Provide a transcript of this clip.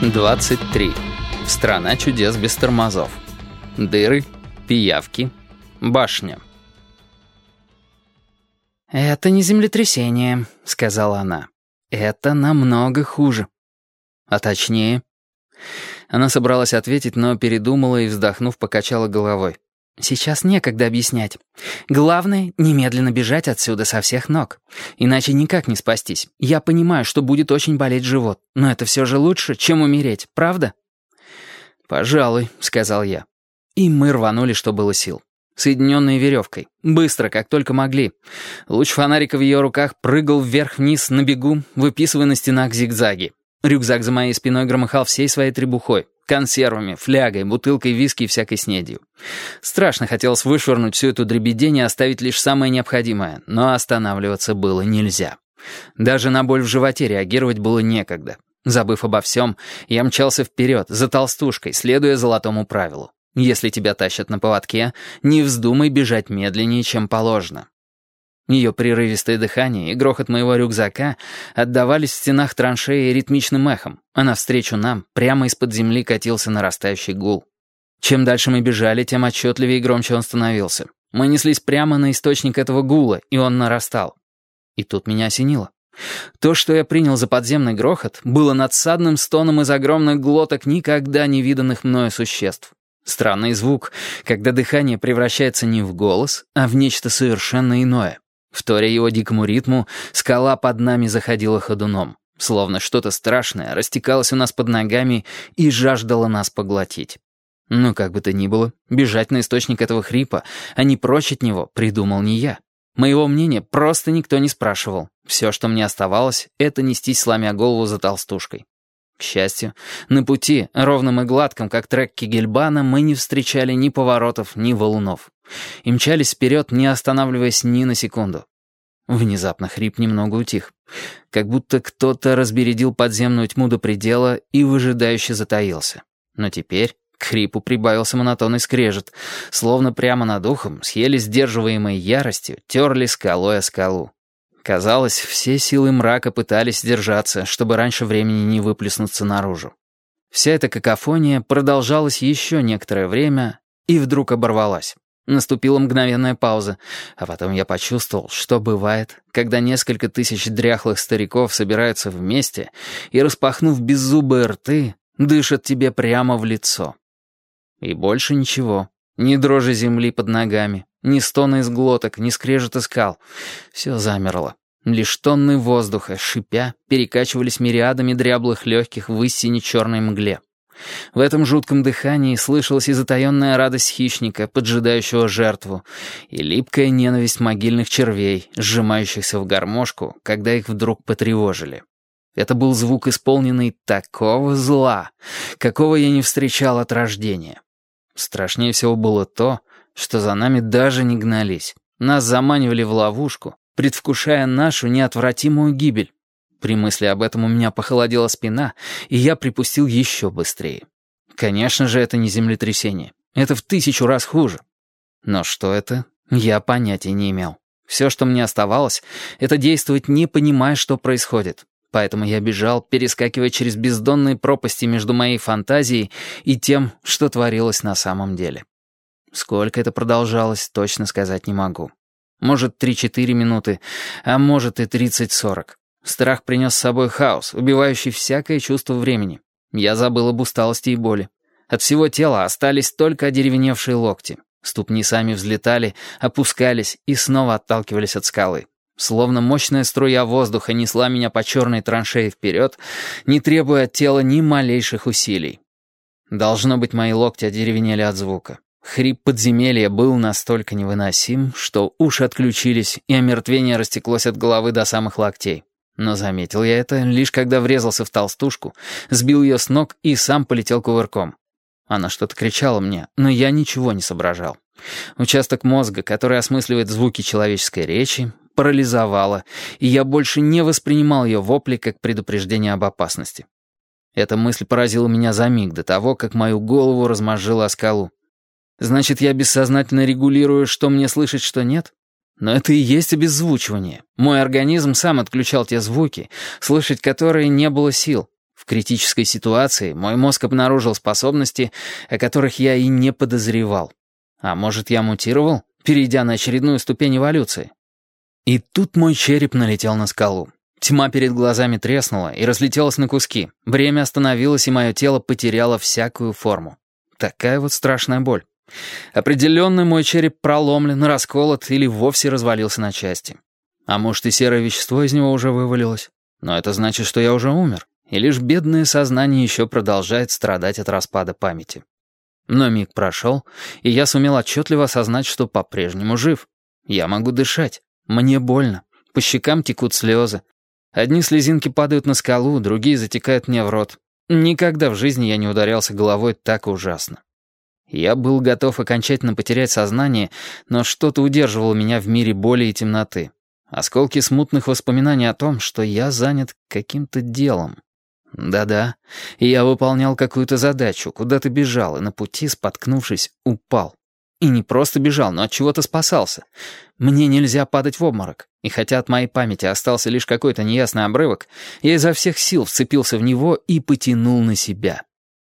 23. Страна чудес без тормозов. Дыры, пиявки, башня. «Это не землетрясение», — сказала она. «Это намного хуже». «А точнее?» Она собралась ответить, но передумала и, вздохнув, покачала головой. «Сейчас некогда объяснять. Главное — немедленно бежать отсюда со всех ног. Иначе никак не спастись. Я понимаю, что будет очень болеть живот, но это все же лучше, чем умереть, правда?» «Пожалуй», — сказал я. И мы рванули, что было сил. Соединенные веревкой. Быстро, как только могли. Луч фонарика в ее руках прыгал вверх-вниз на бегу, выписывая на стенах зигзаги. Рюкзак за моей спиной громыхал всей своей требухой консервами, флягой, бутылкой виски и всякой снедью. Страшно хотелось вышвырнуть всю эту дребедень и оставить лишь самое необходимое, но останавливаться было нельзя. Даже на боль в животе реагировать было некогда. Забыв обо всем, я мчался вперед, за толстушкой, следуя золотому правилу. Если тебя тащат на поводке, не вздумай бежать медленнее, чем положено. Ее прерывистое дыхание и грохот моего рюкзака отдавались в стенах траншеи ритмичным эхом, а навстречу нам прямо из-под земли катился нарастающий гул. Чем дальше мы бежали, тем отчетливее и громче он становился. Мы неслись прямо на источник этого гула, и он нарастал. И тут меня осенило. То, что я принял за подземный грохот, было надсадным стоном из огромных глоток никогда не виданных мною существ. Странный звук, когда дыхание превращается не в голос, а в нечто совершенно иное. Вторя его дикому ритму, скала под нами заходила ходуном, словно что-то страшное растекалось у нас под ногами и жаждало нас поглотить. Но как бы то ни было, бежать на источник этого хрипа, а не прочь от него, придумал не я. Моего мнения просто никто не спрашивал. Все, что мне оставалось, это нестись, сломя голову за толстушкой. К счастью, на пути, ровным и гладком, как трек Кигельбана, мы не встречали ни поворотов, ни валунов. И мчались вперед, не останавливаясь ни на секунду. Внезапно хрип немного утих. Как будто кто-то разбередил подземную тьму до предела и выжидающе затаился. Но теперь к хрипу прибавился монотонный скрежет, словно прямо над ухом, с еле сдерживаемой яростью, терли скалой о скалу. Казалось, все силы мрака пытались держаться, чтобы раньше времени не выплеснуться наружу. Вся эта какофония продолжалась еще некоторое время и вдруг оборвалась. Наступила мгновенная пауза, а потом я почувствовал, что бывает, когда несколько тысяч дряхлых стариков собираются вместе и, распахнув беззубые рты, дышат тебе прямо в лицо. И больше ничего. Ни дрожи земли под ногами, ни стона из глоток, ни скрежета скал. Все замерло. Лишь тонны воздуха, шипя, перекачивались мириадами дряблых легких в истине черной мгле. В этом жутком дыхании слышалась и затаенная радость хищника, поджидающего жертву, и липкая ненависть могильных червей, сжимающихся в гармошку, когда их вдруг потревожили. Это был звук, исполненный такого зла, какого я не встречал от рождения. Страшнее всего было то, что за нами даже не гнались. Нас заманивали в ловушку, предвкушая нашу неотвратимую гибель. При мысли об этом у меня похолодела спина, и я припустил еще быстрее. Конечно же, это не землетрясение. Это в тысячу раз хуже. Но что это, я понятия не имел. Все, что мне оставалось, это действовать, не понимая, что происходит. Поэтому я бежал, перескакивая через бездонные пропасти между моей фантазией и тем, что творилось на самом деле. Сколько это продолжалось, точно сказать не могу. Может, 3-4 минуты, а может и 30-40. Страх принес с собой хаос, убивающий всякое чувство времени. Я забыл об усталости и боли. От всего тела остались только одеревеневшие локти. Ступни сами взлетали, опускались и снова отталкивались от скалы. Словно мощная струя воздуха несла меня по черной траншеи вперед, не требуя от тела ни малейших усилий. Должно быть, мои локти одеревенели от звука. Хрип подземелья был настолько невыносим, что уши отключились, и омертвение растеклось от головы до самых локтей. Но заметил я это, лишь когда врезался в толстушку, сбил ее с ног и сам полетел кувырком. Она что-то кричала мне, но я ничего не соображал. Участок мозга, который осмысливает звуки человеческой речи, парализовало, и я больше не воспринимал ее вопли как предупреждение об опасности. Эта мысль поразила меня за миг до того, как мою голову размозжила о скалу. Значит, я бессознательно регулирую, что мне слышать, что нет? Но это и есть обеззвучивание. Мой организм сам отключал те звуки, слышать которые не было сил. В критической ситуации мой мозг обнаружил способности, о которых я и не подозревал. А может, я мутировал, перейдя на очередную ступень эволюции? И тут мой череп налетел на скалу. Тьма перед глазами треснула и разлетелась на куски. Время остановилось, и мое тело потеряло всякую форму. Такая вот страшная боль. Определенно мой череп проломлен, расколот или вовсе развалился на части. А может, и серое вещество из него уже вывалилось. Но это значит, что я уже умер, и лишь бедное сознание еще продолжает страдать от распада памяти. Но миг прошел, и я сумел отчетливо осознать, что по-прежнему жив. Я могу дышать. Мне больно. По щекам текут слезы. Одни слезинки падают на скалу, другие затекают мне в рот. Никогда в жизни я не ударялся головой так ужасно. Я был готов окончательно потерять сознание, но что-то удерживало меня в мире боли и темноты. Осколки смутных воспоминаний о том, что я занят каким-то делом. Да-да, я выполнял какую-то задачу, куда-то бежал, и на пути, споткнувшись, упал. И не просто бежал, но от чего-то спасался. Мне нельзя падать в обморок. И хотя от моей памяти остался лишь какой-то неясный обрывок, я изо всех сил вцепился в него и потянул на себя.